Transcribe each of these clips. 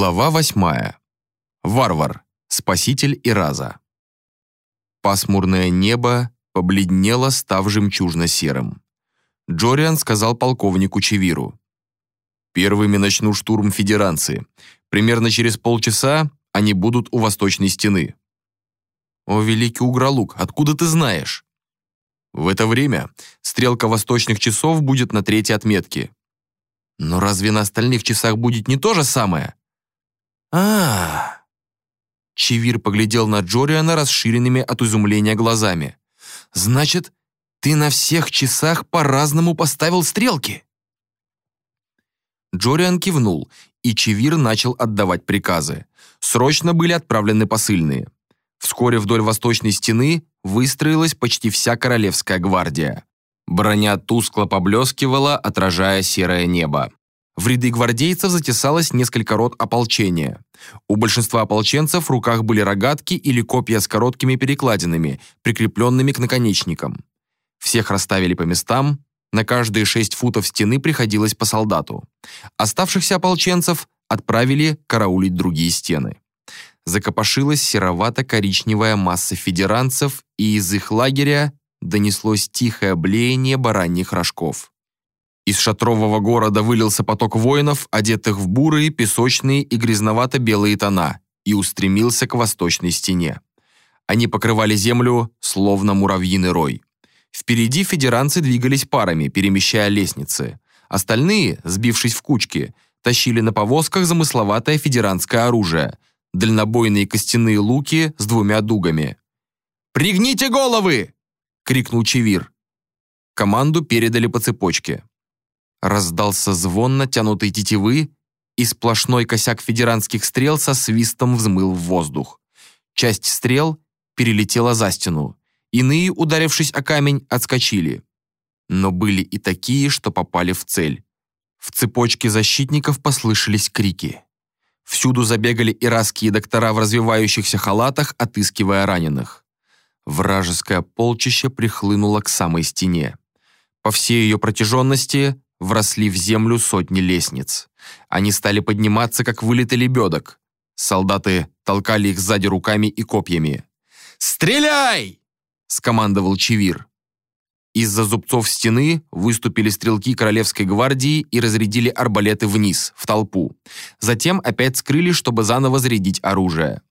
Глава восьмая. Варвар. Спаситель Ираза. Пасмурное небо побледнело, став жемчужно-серым. Джориан сказал полковнику Чевиру. «Первыми начну штурм Федеранции. Примерно через полчаса они будут у восточной стены». «О, великий Угролук, откуда ты знаешь?» «В это время стрелка восточных часов будет на третьей отметке». «Но разве на остальных часах будет не то же самое?» А, Чевир поглядел на Джориана расширенными от изумления глазами. «Значит, ты на всех часах по-разному поставил стрелки?» Джориан кивнул, и Чевир начал отдавать приказы. Срочно были отправлены посыльные. Вскоре вдоль восточной стены выстроилась почти вся королевская гвардия. Броня тускло поблескивала, отражая серое небо. В ряды гвардейцев затесалось несколько рот ополчения. У большинства ополченцев в руках были рогатки или копья с короткими перекладинами, прикрепленными к наконечникам. Всех расставили по местам, на каждые шесть футов стены приходилось по солдату. Оставшихся ополченцев отправили караулить другие стены. Закопошилась серовато-коричневая масса федеранцев, и из их лагеря донеслось тихое блеяние бараньих рожков. Из шатрового города вылился поток воинов, одетых в бурые, песочные и грязновато-белые тона, и устремился к восточной стене. Они покрывали землю, словно муравьиный рой. Впереди федеранцы двигались парами, перемещая лестницы. Остальные, сбившись в кучки, тащили на повозках замысловатое федерантское оружие, дальнобойные костяные луки с двумя дугами. «Пригните головы!» — крикнул Чевир. Команду передали по цепочке. Раздался звон натянутой тетивы, и сплошной косяк федерантских стрел со свистом взмыл в воздух. Часть стрел перелетела за стену. Иные, ударившись о камень, отскочили. Но были и такие, что попали в цель. В цепочке защитников послышались крики. Всюду забегали иракские доктора в развивающихся халатах, отыскивая раненых. Вражеское полчище прихлынуло к самой стене. По всей ее протяженности вросли в землю сотни лестниц. Они стали подниматься, как вылеты лебедок. Солдаты толкали их сзади руками и копьями. «Стреляй!» — скомандовал Чевир. Из-за зубцов стены выступили стрелки Королевской гвардии и разрядили арбалеты вниз, в толпу. Затем опять скрыли, чтобы заново зарядить оружие.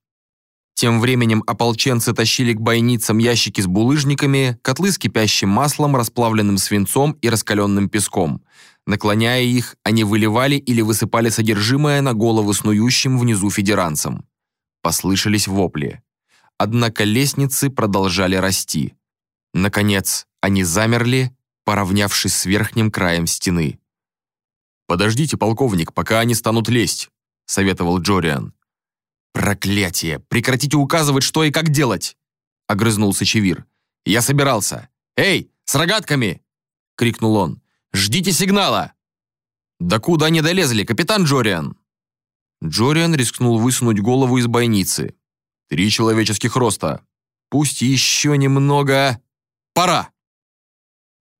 Тем временем ополченцы тащили к бойницам ящики с булыжниками, котлы с кипящим маслом, расплавленным свинцом и раскаленным песком. Наклоняя их, они выливали или высыпали содержимое на головы снующим внизу федеранцам. Послышались вопли. Однако лестницы продолжали расти. Наконец, они замерли, поравнявшись с верхним краем стены. «Подождите, полковник, пока они станут лезть», — советовал Джориан. «Проклятие! Прекратите указывать, что и как делать!» — огрызнулся Чевир. «Я собирался. Эй, с рогатками!» — крикнул он. «Ждите сигнала!» «Да куда они долезли, капитан Джориан?» Джориан рискнул высунуть голову из бойницы. «Три человеческих роста. Пусть еще немного... Пора!»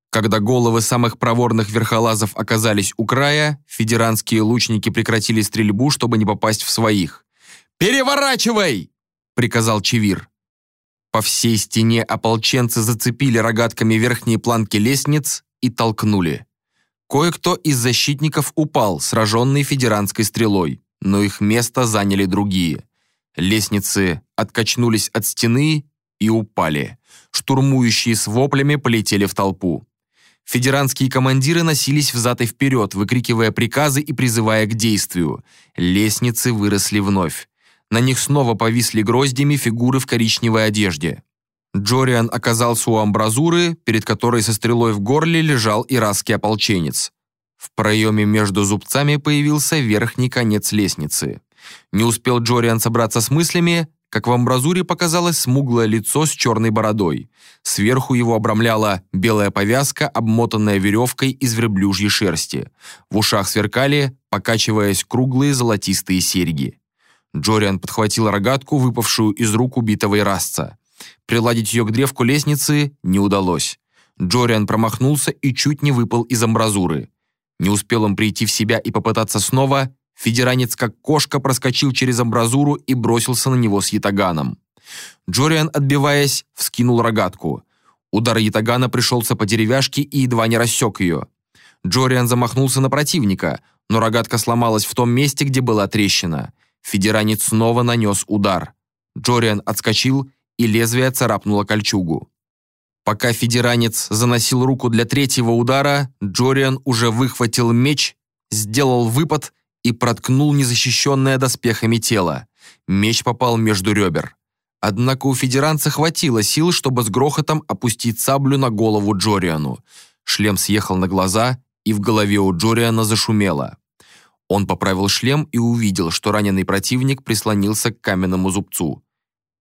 Когда головы самых проворных верхолазов оказались у края, федеранские лучники прекратили стрельбу, чтобы не попасть в своих. «Переворачивай!» — приказал Чевир. По всей стене ополченцы зацепили рогатками верхние планки лестниц и толкнули. Кое-кто из защитников упал, сраженный федеранской стрелой, но их место заняли другие. Лестницы откачнулись от стены и упали. Штурмующие с воплями полетели в толпу. Федеранские командиры носились взад и вперед, выкрикивая приказы и призывая к действию. Лестницы выросли вновь. На них снова повисли гроздями фигуры в коричневой одежде. Джориан оказался у амбразуры, перед которой со стрелой в горле лежал иракский ополченец. В проеме между зубцами появился верхний конец лестницы. Не успел Джориан собраться с мыслями, как в амбразуре показалось смуглое лицо с черной бородой. Сверху его обрамляла белая повязка, обмотанная веревкой из верблюжьей шерсти. В ушах сверкали, покачиваясь, круглые золотистые серьги. Джориан подхватил рогатку, выпавшую из рук убитого ирасца. Приладить ее к древку лестницы не удалось. Джориан промахнулся и чуть не выпал из амбразуры. Не успел он прийти в себя и попытаться снова, Федеранец как кошка проскочил через амбразуру и бросился на него с ятаганом. Джориан, отбиваясь, вскинул рогатку. Удар ятагана пришелся по деревяшке и едва не рассек ее. Джориан замахнулся на противника, но рогатка сломалась в том месте, где была трещина. Федеранец снова нанес удар. Джориан отскочил, и лезвие царапнуло кольчугу. Пока федеранец заносил руку для третьего удара, Джориан уже выхватил меч, сделал выпад и проткнул незащищенное доспехами тело. Меч попал между ребер. Однако у федеранца хватило сил, чтобы с грохотом опустить саблю на голову Джориану. Шлем съехал на глаза, и в голове у Джориана зашумело. Он поправил шлем и увидел, что раненый противник прислонился к каменному зубцу.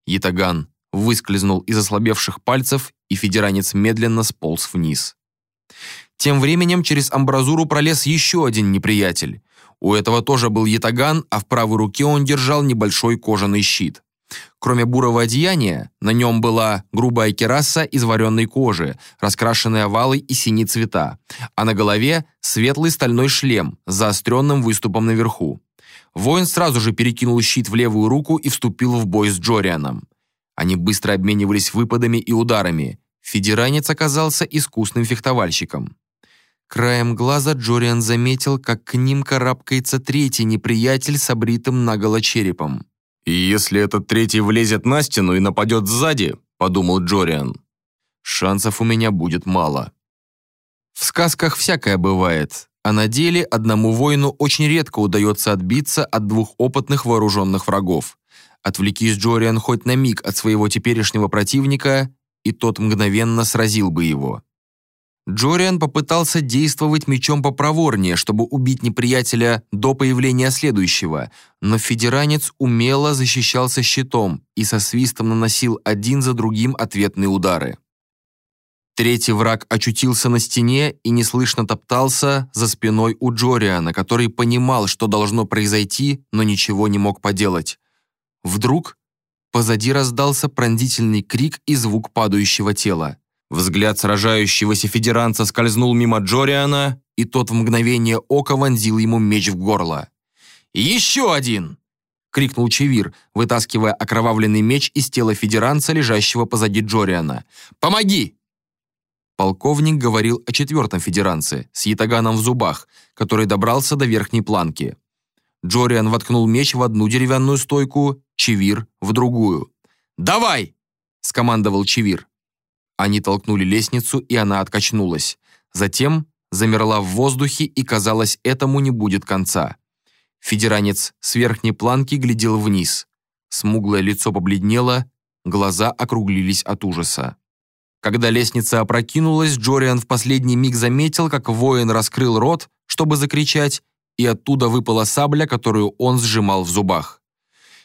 Ятаган выскользнул из ослабевших пальцев, и федеранец медленно сполз вниз. Тем временем через амбразуру пролез еще один неприятель. У этого тоже был ятаган, а в правой руке он держал небольшой кожаный щит. Кроме бурого одеяния, на нем была грубая кераса из вареной кожи, раскрашенная в алый и синий цвета, а на голове светлый стальной шлем с заостренным выступом наверху. Воин сразу же перекинул щит в левую руку и вступил в бой с Джорианом. Они быстро обменивались выпадами и ударами. Федеранец оказался искусным фехтовальщиком. Краем глаза Джориан заметил, как к ним карабкается третий неприятель с обритым наголо черепом. «И если этот третий влезет на стену и нападет сзади», — подумал Джориан, — «шансов у меня будет мало». В сказках всякое бывает, а на деле одному воину очень редко удается отбиться от двух опытных вооруженных врагов. Отвлекись Джориан хоть на миг от своего теперешнего противника, и тот мгновенно сразил бы его. Джориан попытался действовать мечом попроворнее, чтобы убить неприятеля до появления следующего, но федеранец умело защищался щитом и со свистом наносил один за другим ответные удары. Третий враг очутился на стене и неслышно топтался за спиной у Джориана, который понимал, что должно произойти, но ничего не мог поделать. Вдруг позади раздался пронзительный крик и звук падающего тела. Взгляд сражающегося федеранца скользнул мимо Джориана, и тот в мгновение ока вонзил ему меч в горло. «Еще один!» — крикнул Чевир, вытаскивая окровавленный меч из тела федеранца, лежащего позади Джориана. «Помоги!» Полковник говорил о четвертом федеранце, с ятаганом в зубах, который добрался до верхней планки. Джориан воткнул меч в одну деревянную стойку, Чевир — в другую. «Давай!» — скомандовал Чевир. Они толкнули лестницу, и она откачнулась. Затем замерла в воздухе, и, казалось, этому не будет конца. Федеранец с верхней планки глядел вниз. Смуглое лицо побледнело, глаза округлились от ужаса. Когда лестница опрокинулась, Джориан в последний миг заметил, как воин раскрыл рот, чтобы закричать, и оттуда выпала сабля, которую он сжимал в зубах.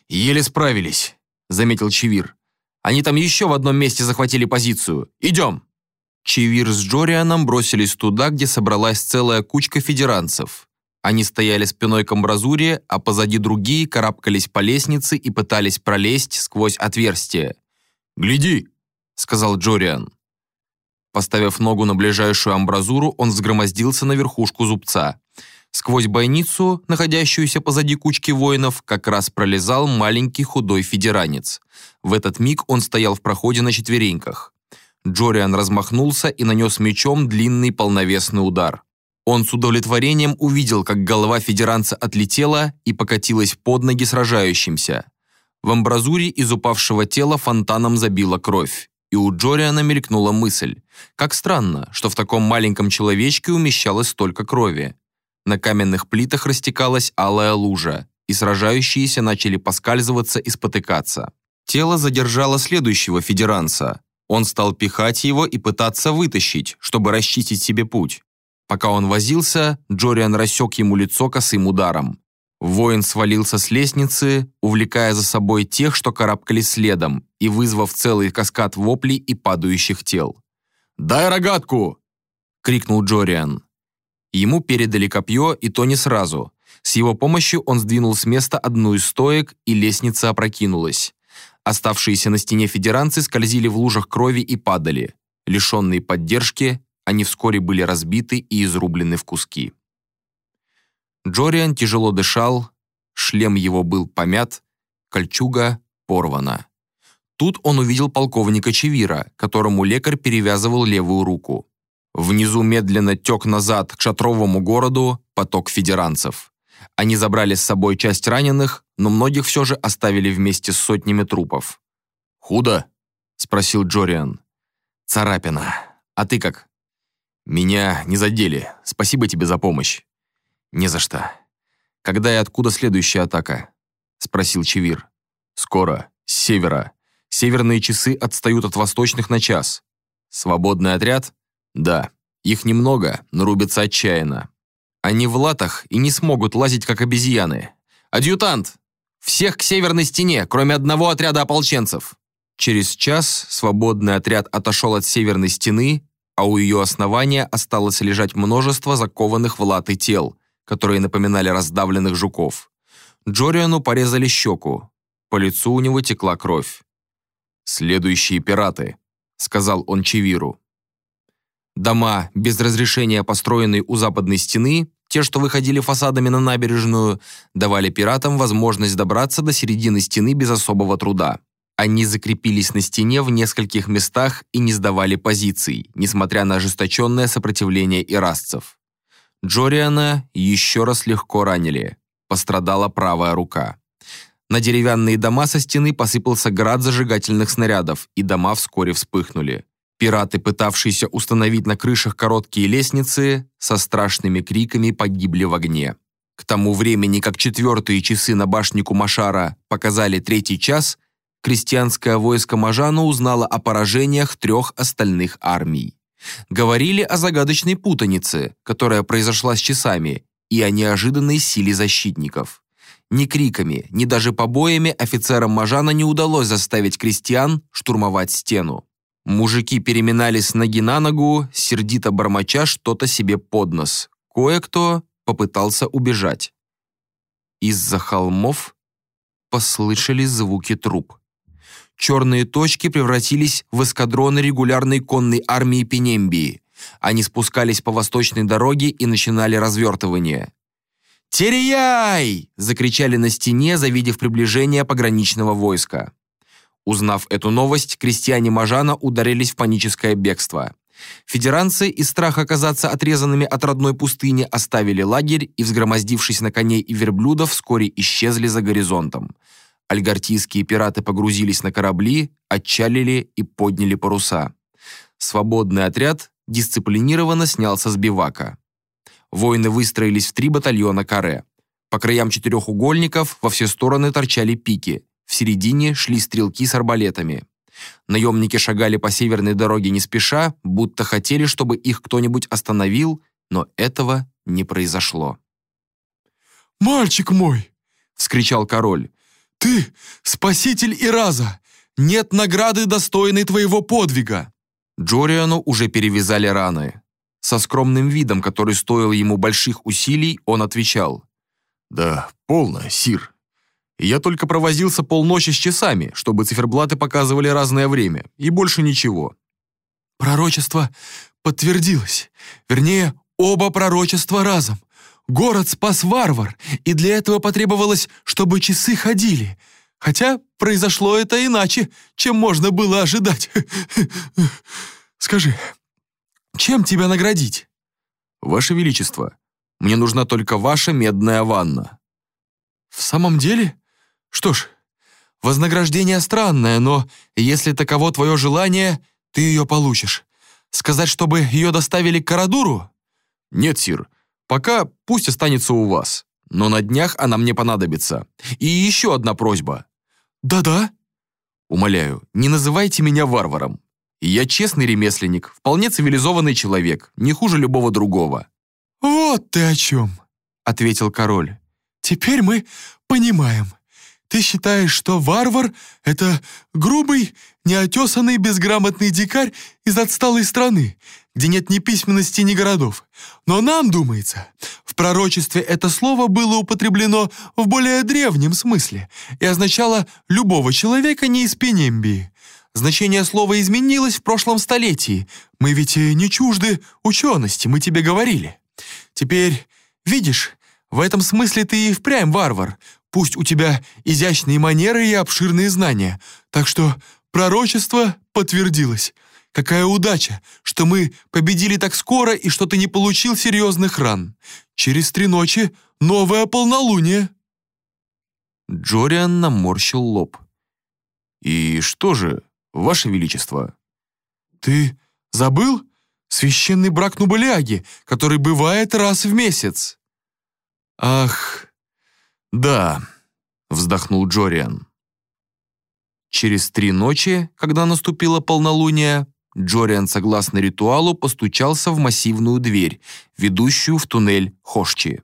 «Еле справились», — заметил Чевир. «Они там еще в одном месте захватили позицию. Идем!» Чевир с Джорианом бросились туда, где собралась целая кучка федеранцев. Они стояли спиной к амбразуре, а позади другие карабкались по лестнице и пытались пролезть сквозь отверстие. «Гляди!» — сказал Джориан. Поставив ногу на ближайшую амбразуру, он взгромоздился на верхушку зубца. Сквозь бойницу, находящуюся позади кучки воинов, как раз пролезал маленький худой федеранец. В этот миг он стоял в проходе на четвереньках. Джориан размахнулся и нанес мечом длинный полновесный удар. Он с удовлетворением увидел, как голова федеранца отлетела и покатилась под ноги сражающимся. В амбразуре из упавшего тела фонтаном забила кровь. И у Джориана мелькнула мысль. Как странно, что в таком маленьком человечке умещалось столько крови. На каменных плитах растекалась алая лужа, и сражающиеся начали поскальзываться и спотыкаться. Тело задержало следующего федеранца. Он стал пихать его и пытаться вытащить, чтобы расчистить себе путь. Пока он возился, Джориан рассек ему лицо косым ударом. Воин свалился с лестницы, увлекая за собой тех, что карабкались следом, и вызвав целый каскад воплей и падающих тел. «Дай рогатку!» — крикнул Джориан. Ему передали копье, и то не сразу. С его помощью он сдвинул с места одну из стоек, и лестница опрокинулась. Оставшиеся на стене федеранцы скользили в лужах крови и падали. Лишенные поддержки, они вскоре были разбиты и изрублены в куски. Джориан тяжело дышал, шлем его был помят, кольчуга порвана. Тут он увидел полковника Чевира, которому лекарь перевязывал левую руку. Внизу медленно тек назад к шатровому городу поток федеранцев. Они забрали с собой часть раненых, но многих все же оставили вместе с сотнями трупов. «Худо?» – спросил Джориан. «Царапина. А ты как?» «Меня не задели. Спасибо тебе за помощь». «Не за что. Когда и откуда следующая атака?» – спросил Чевир. «Скоро. С севера. Северные часы отстают от восточных на час. Свободный отряд? Да. Их немного, но рубятся отчаянно. Они в латах и не смогут лазить, как обезьяны. Адъютант! Всех к северной стене, кроме одного отряда ополченцев!» Через час свободный отряд отошел от северной стены, а у ее основания осталось лежать множество закованных в латы тел, которые напоминали раздавленных жуков. Джориану порезали щеку. По лицу у него текла кровь. «Следующие пираты», — сказал он Чевиру. Дома, без разрешения построенные у западной стены, те, что выходили фасадами на набережную, давали пиратам возможность добраться до середины стены без особого труда. Они закрепились на стене в нескольких местах и не сдавали позиций, несмотря на ожесточенное сопротивление ирасцев. Джориана еще раз легко ранили. Пострадала правая рука. На деревянные дома со стены посыпался град зажигательных снарядов, и дома вскоре вспыхнули. Пираты, пытавшиеся установить на крышах короткие лестницы, со страшными криками погибли в огне. К тому времени, как четвертые часы на башне Кумашара показали третий час, крестьянское войско Мажана узнало о поражениях трех остальных армий. Говорили о загадочной путанице, которая произошла с часами, и о неожиданной силе защитников. Ни криками, ни даже побоями офицерам Мажана не удалось заставить крестьян штурмовать стену. Мужики переминались ноги на ногу, сердито бормоча что-то себе под нос. Кое-кто попытался убежать. Из-за холмов послышались звуки труп. Черные точки превратились в эскадроны регулярной конной армии Пенембии. Они спускались по восточной дороге и начинали развертывание. «Теряй!» – закричали на стене, завидев приближение пограничного войска. Узнав эту новость, крестьяне Мажана ударились в паническое бегство. Федеранцы из страха оказаться отрезанными от родной пустыни оставили лагерь и, взгромоздившись на коней и верблюдов, вскоре исчезли за горизонтом. Альгартийские пираты погрузились на корабли, отчалили и подняли паруса. Свободный отряд дисциплинированно снялся с бивака. Воины выстроились в три батальона каре. По краям четырехугольников во все стороны торчали пики. В середине шли стрелки с арбалетами. Наемники шагали по северной дороге не спеша, будто хотели, чтобы их кто-нибудь остановил, но этого не произошло. «Мальчик мой!» — вскричал король. «Ты — спаситель Ираза! Нет награды, достойной твоего подвига!» Джориану уже перевязали раны. Со скромным видом, который стоил ему больших усилий, он отвечал. «Да, полно, сир. Я только провозился полночи с часами, чтобы циферблаты показывали разное время, и больше ничего». «Пророчество подтвердилось. Вернее, оба пророчества разом. Город спас варвар, и для этого потребовалось, чтобы часы ходили. Хотя произошло это иначе, чем можно было ожидать. Скажи, чем тебя наградить?» «Ваше Величество, мне нужна только ваша медная ванна». «В самом деле? Что ж, вознаграждение странное, но если таково твое желание, ты ее получишь. Сказать, чтобы ее доставили к Карадуру?» «Нет, сир, пока пусть останется у вас, но на днях она мне понадобится. И еще одна просьба». «Да-да?» «Умоляю, не называйте меня варваром. Я честный ремесленник, вполне цивилизованный человек, не хуже любого другого». «Вот ты о чем», — ответил король. «Теперь мы понимаем. Ты считаешь, что варвар — это грубый, неотесанный, безграмотный дикарь из отсталой страны, где нет ни письменности, ни городов. Но нам, думается, в пророчестве это слово было употреблено в более древнем смысле и означало «любого человека не из Пенембии». Значение слова изменилось в прошлом столетии. Мы ведь не чужды учености, мы тебе говорили. Теперь, видишь, в этом смысле ты и впрямь варвар. Пусть у тебя изящные манеры и обширные знания. Так что пророчество подтвердилось. Какая удача, что мы победили так скоро и что ты не получил серьезных ран. Через три ночи новое полнолуние». Джориан наморщил лоб. «И что же, Ваше Величество?» «Ты забыл? Священный брак Нубаляги, который бывает раз в месяц». «Ах, да», — вздохнул Джориан. Через три ночи, когда наступило полнолуние, Джориан, согласно ритуалу, постучался в массивную дверь, ведущую в туннель Хошчи.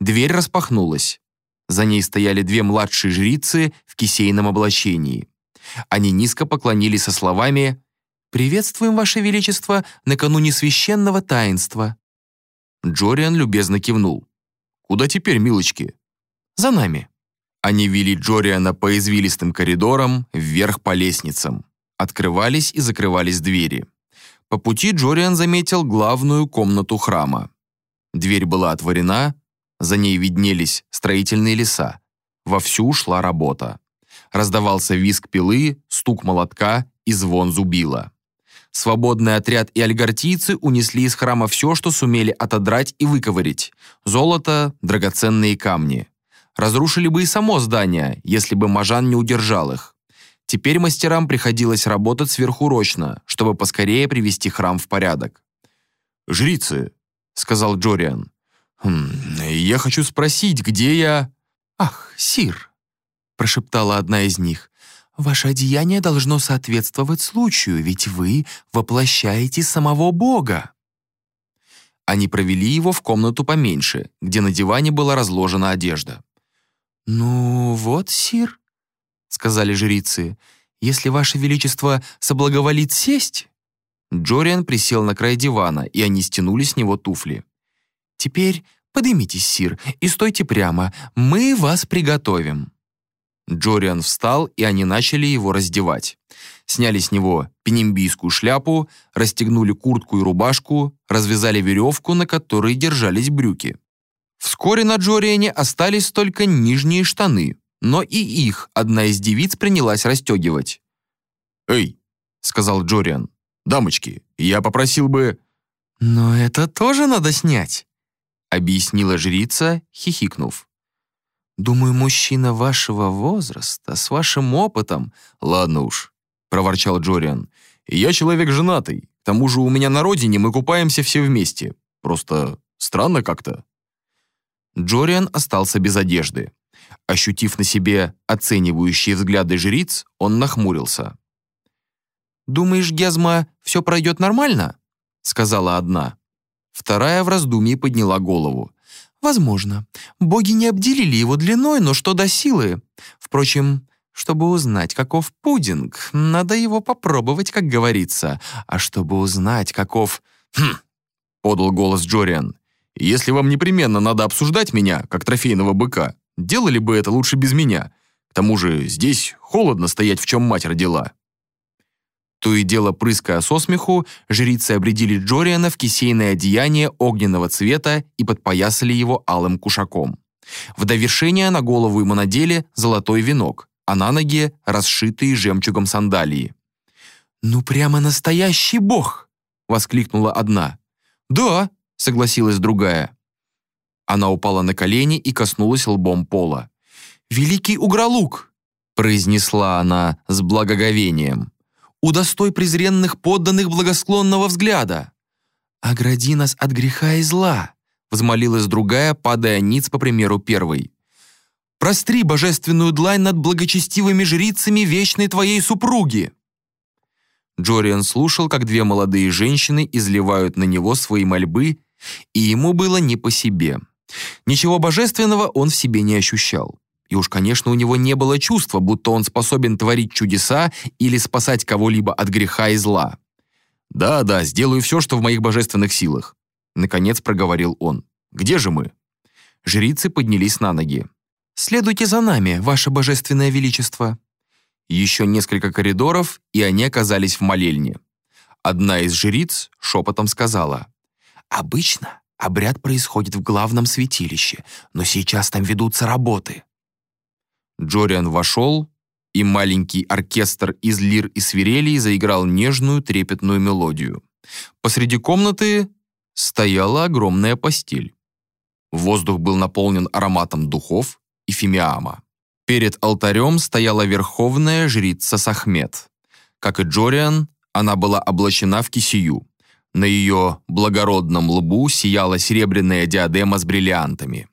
Дверь распахнулась. За ней стояли две младшие жрицы в кисейном облачении. Они низко поклонились со словами «Приветствуем, Ваше Величество, накануне священного таинства». Джориан любезно кивнул. «Куда теперь, милочки?» «За нами». Они вели Джориана по извилистым коридорам, вверх по лестницам. Открывались и закрывались двери. По пути Джориан заметил главную комнату храма. Дверь была отворена, за ней виднелись строительные леса. Вовсю шла работа. Раздавался визг пилы, стук молотка и звон зубила. Свободный отряд и альгартийцы унесли из храма все, что сумели отодрать и выковырить. Золото, драгоценные камни. Разрушили бы и само здание, если бы Мажан не удержал их. Теперь мастерам приходилось работать сверхурочно, чтобы поскорее привести храм в порядок. «Жрицы», — сказал Джориан, хм, «я хочу спросить, где я...» «Ах, сир», — прошептала одна из них, «ваше одеяние должно соответствовать случаю, ведь вы воплощаете самого Бога». Они провели его в комнату поменьше, где на диване была разложена одежда. «Ну вот, сир», — сказали жрицы, «если ваше величество соблаговолит сесть...» Джориан присел на край дивана, и они стянули с него туфли. «Теперь поднимитесь, сир, и стойте прямо, мы вас приготовим». Джориан встал, и они начали его раздевать. Сняли с него пенембийскую шляпу, расстегнули куртку и рубашку, развязали веревку, на которой держались брюки. Вскоре на Джориане остались только нижние штаны, но и их одна из девиц принялась расстегивать. «Эй», — сказал Джориан, — «дамочки, я попросил бы...» «Но это тоже надо снять», — объяснила жрица, хихикнув. «Думаю, мужчина вашего возраста, с вашим опытом...» «Ладно уж», — проворчал Джориан. «Я человек женатый. К тому же у меня на родине мы купаемся все вместе. Просто странно как-то». Джориан остался без одежды. Ощутив на себе оценивающие взгляды жриц, он нахмурился. «Думаешь, Гезма, все пройдет нормально?» — сказала одна. Вторая в раздумье подняла голову. «Возможно. Боги не обделили его длиной, но что до силы. Впрочем, чтобы узнать, каков пудинг, надо его попробовать, как говорится. А чтобы узнать, каков...» «Хм!» — подал голос Джориан. Если вам непременно надо обсуждать меня, как трофейного быка, делали бы это лучше без меня. К тому же здесь холодно стоять, в чем мать родила». То и дело прыская со смеху, жрицы обредили Джориана в кисейное одеяние огненного цвета и подпоясали его алым кушаком. В довершение на голову ему надели золотой венок, а на ноги расшитые жемчугом сандалии. «Ну прямо настоящий бог!» — воскликнула одна. «Да, — согласилась другая. Она упала на колени и коснулась лбом пола. «Великий Угролук!» — произнесла она с благоговением. «Удостой презренных подданных благосклонного взгляда!» «Огради нас от греха и зла!» — взмолилась другая, падая ниц по примеру первой. «Простри божественную длань над благочестивыми жрицами вечной твоей супруги!» Джориан слушал, как две молодые женщины изливают на него свои мольбы и ему было не по себе. Ничего божественного он в себе не ощущал. И уж, конечно, у него не было чувства, будто он способен творить чудеса или спасать кого-либо от греха и зла. «Да, да, сделаю все, что в моих божественных силах», — наконец проговорил он. «Где же мы?» Жрицы поднялись на ноги. «Следуйте за нами, ваше божественное величество». Еще несколько коридоров, и они оказались в молельне. Одна из жриц шепотом сказала. Обычно Обряд происходит в главном святилище, но сейчас там ведутся работы». Джориан вошел, и маленький оркестр из лир и свирелей заиграл нежную трепетную мелодию. Посреди комнаты стояла огромная постель. Воздух был наполнен ароматом духов и фимиама. Перед алтарем стояла верховная жрица Сахмет. Как и Джориан, она была облачена в кисию. На ее благородном лбу сияла серебряная диадема с бриллиантами.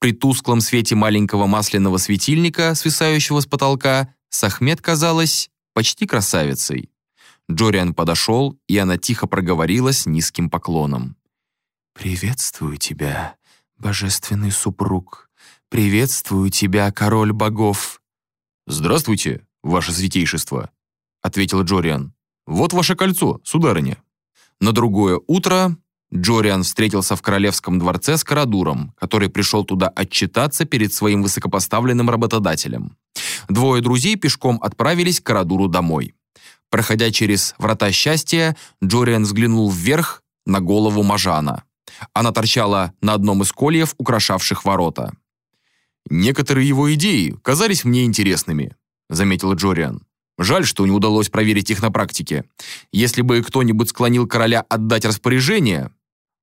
При тусклом свете маленького масляного светильника, свисающего с потолка, Сахмет казалась почти красавицей. Джориан подошел, и она тихо проговорила с низким поклоном. «Приветствую тебя, божественный супруг. Приветствую тебя, король богов». «Здравствуйте, ваше святейшество», — ответил Джориан. «Вот ваше кольцо, сударыня». На другое утро Джориан встретился в королевском дворце с Карадуром, который пришел туда отчитаться перед своим высокопоставленным работодателем. Двое друзей пешком отправились к Карадуру домой. Проходя через врата счастья, Джориан взглянул вверх на голову Мажана. Она торчала на одном из кольев, украшавших ворота. «Некоторые его идеи казались мне интересными», — заметил Джориан. «Жаль, что не удалось проверить их на практике. Если бы кто-нибудь склонил короля отдать распоряжение...»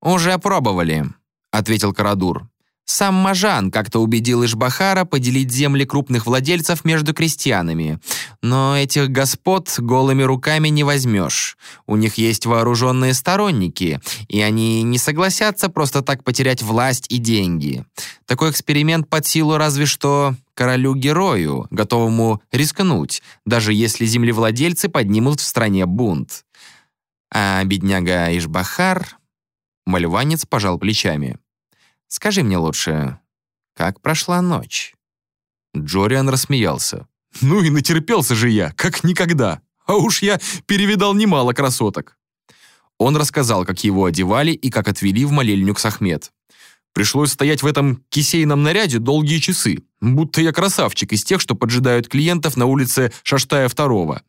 «Уже пробовали», — ответил Карадур. Сам Мажан как-то убедил Ишбахара поделить земли крупных владельцев между крестьянами. Но этих господ голыми руками не возьмешь. У них есть вооруженные сторонники, и они не согласятся просто так потерять власть и деньги. Такой эксперимент под силу разве что королю-герою, готовому рискнуть, даже если землевладельцы поднимут в стране бунт. А бедняга Ишбахар... Мальванец пожал плечами. Скажи мне лучше, как прошла ночь?» Джориан рассмеялся. «Ну и натерпелся же я, как никогда. А уж я перевидал немало красоток». Он рассказал, как его одевали и как отвели в молельню к Сахмет. Пришлось стоять в этом кисейном наряде долгие часы, будто я красавчик из тех, что поджидают клиентов на улице Шаштая II.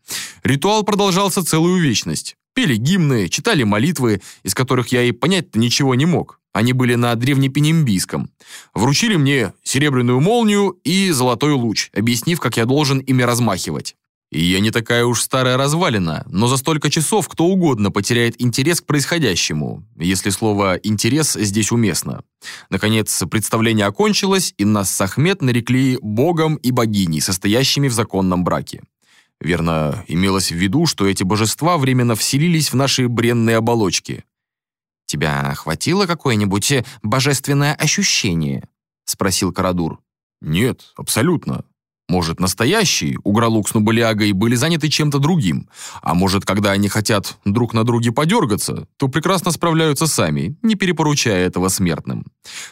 Ритуал продолжался целую вечность. Пели гимны, читали молитвы, из которых я и понять-то ничего не мог. Они были на древнепенембийском. Вручили мне серебряную молнию и золотой луч, объяснив, как я должен ими размахивать. И я не такая уж старая развалина, но за столько часов кто угодно потеряет интерес к происходящему, если слово «интерес» здесь уместно. Наконец, представление окончилось, и нас с Ахмед нарекли богом и богиней, состоящими в законном браке. Верно, имелось в виду, что эти божества временно вселились в наши бренные оболочки. «Тебя охватило какое-нибудь божественное ощущение?» — спросил Карадур. «Нет, абсолютно. Может, настоящие, Угралук с Нубалиагой были заняты чем-то другим, а может, когда они хотят друг на друге подергаться, то прекрасно справляются сами, не перепоручая этого смертным.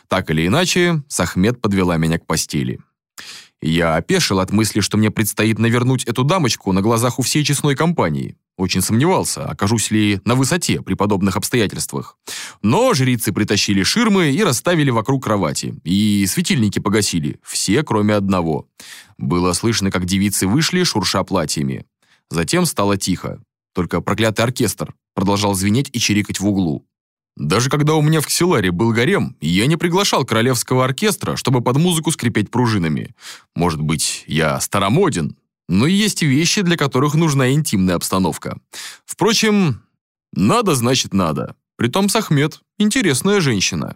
Так или иначе, Сахмед подвела меня к постели. Я опешил от мысли, что мне предстоит навернуть эту дамочку на глазах у всей честной компании. Очень сомневался, окажусь ли на высоте при подобных обстоятельствах. Но жрицы притащили ширмы и расставили вокруг кровати. И светильники погасили, все, кроме одного. Было слышно, как девицы вышли, шурша платьями. Затем стало тихо. Только проклятый оркестр продолжал звенеть и чирикать в углу. Даже когда у меня в Ксиларе был гарем, я не приглашал королевского оркестра, чтобы под музыку скрипеть пружинами. Может быть, я старомоден, но есть вещи, для которых нужна интимная обстановка. Впрочем, надо значит надо. Притом Сахмет – интересная женщина.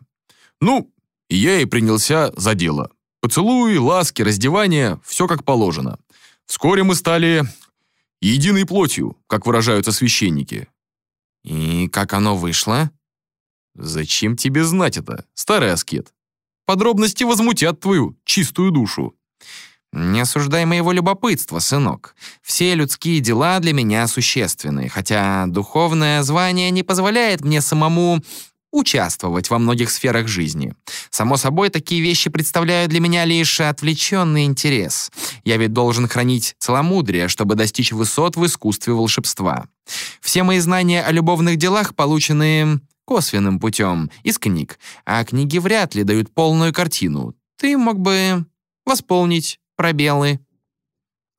Ну, я и принялся за дело. Поцелуи, ласки, раздевание – все как положено. Вскоре мы стали единой плотью, как выражаются священники. И как оно вышло? Зачем тебе знать это, старый аскет? Подробности возмутят твою чистую душу. Не осуждай моего любопытства, сынок. Все людские дела для меня существенны, хотя духовное звание не позволяет мне самому участвовать во многих сферах жизни. Само собой, такие вещи представляют для меня лишь отвлеченный интерес. Я ведь должен хранить целомудрие, чтобы достичь высот в искусстве волшебства. Все мои знания о любовных делах получены косвенным путем, из книг, а книги вряд ли дают полную картину. Ты мог бы восполнить пробелы.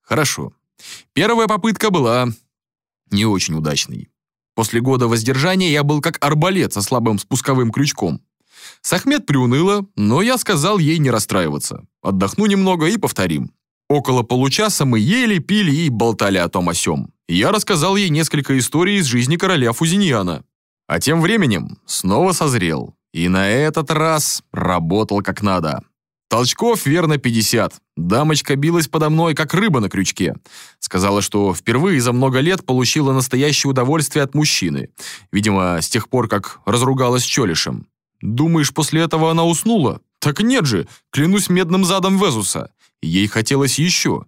Хорошо. Первая попытка была не очень удачной. После года воздержания я был как арбалет со слабым спусковым крючком. Сахмет приуныла, но я сказал ей не расстраиваться. Отдохну немного и повторим. Около получаса мы ели, пили и болтали о том о сём. Я рассказал ей несколько историй из жизни короля Фузиньяна. А тем временем снова созрел. И на этот раз работал как надо. Толчков верно 50. Дамочка билась подо мной, как рыба на крючке. Сказала, что впервые за много лет получила настоящее удовольствие от мужчины. Видимо, с тех пор, как разругалась с Чолишем. Думаешь, после этого она уснула? Так нет же, клянусь медным задом Везуса. Ей хотелось еще.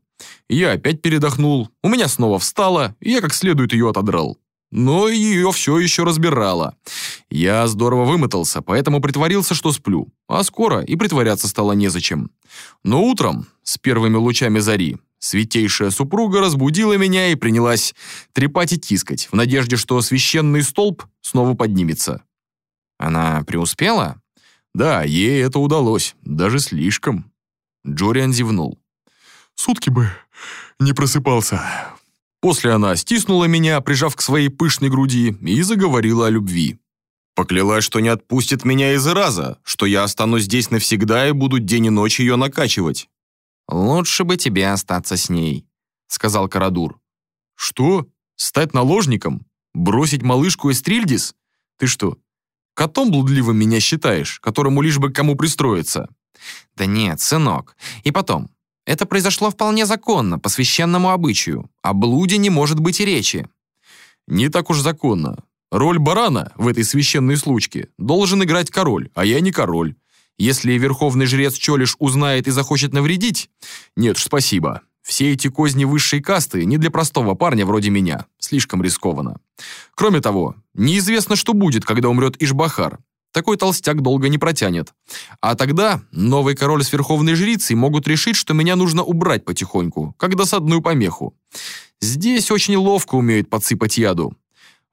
Я опять передохнул, у меня снова встала, и я как следует ее отодрал но ее все еще разбирало. Я здорово вымотался, поэтому притворился, что сплю, а скоро и притворяться стало незачем. Но утром, с первыми лучами зари, святейшая супруга разбудила меня и принялась трепать и тискать, в надежде, что священный столб снова поднимется. Она преуспела? Да, ей это удалось, даже слишком. Джориан зевнул. Сутки бы не просыпался. После она стиснула меня, прижав к своей пышной груди, и заговорила о любви. Поклялась, что не отпустит меня из раза, что я останусь здесь навсегда и буду день и ночь ее накачивать. «Лучше бы тебе остаться с ней», — сказал Карадур. «Что? Стать наложником? Бросить малышку Эстрильдис? Ты что, котом блудливым меня считаешь, которому лишь бы кому пристроиться?» «Да нет, сынок. И потом, это произошло вполне законно, по священному обычаю. О блуде не может быть и речи. Не так уж законно. Роль барана в этой священной случке должен играть король, а я не король. Если верховный жрец Чолиш узнает и захочет навредить, нет уж, спасибо. Все эти козни высшей касты не для простого парня вроде меня. Слишком рискованно. Кроме того, неизвестно, что будет, когда умрет Ишбахар. Такой толстяк долго не протянет. А тогда новый король с верховной жрицей могут решить, что меня нужно убрать потихоньку, как досадную помеху. Здесь очень ловко умеют подсыпать яду.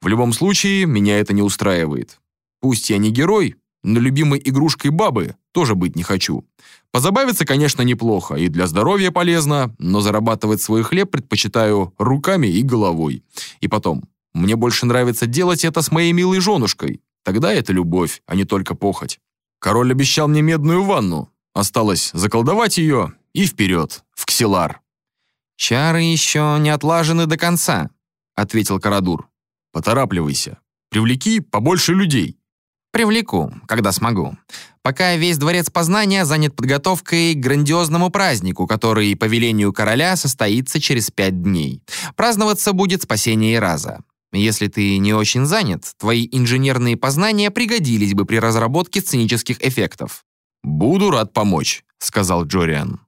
В любом случае, меня это не устраивает. Пусть я не герой, но любимой игрушкой бабы тоже быть не хочу. Позабавиться, конечно, неплохо, и для здоровья полезно, но зарабатывать свой хлеб предпочитаю руками и головой. И потом, мне больше нравится делать это с моей милой женушкой. Тогда это любовь, а не только похоть. Король обещал мне медную ванну. Осталось заколдовать ее и вперед, в Ксилар. «Чары еще не отлажены до конца», — ответил Карадур. «Поторапливайся. Привлеки побольше людей». «Привлеку, когда смогу. Пока весь дворец познания занят подготовкой к грандиозному празднику, который, по велению короля, состоится через пять дней. Праздноваться будет спасение Ираза. Если ты не очень занят, твои инженерные познания пригодились бы при разработке сценических эффектов. «Буду рад помочь», — сказал Джориан.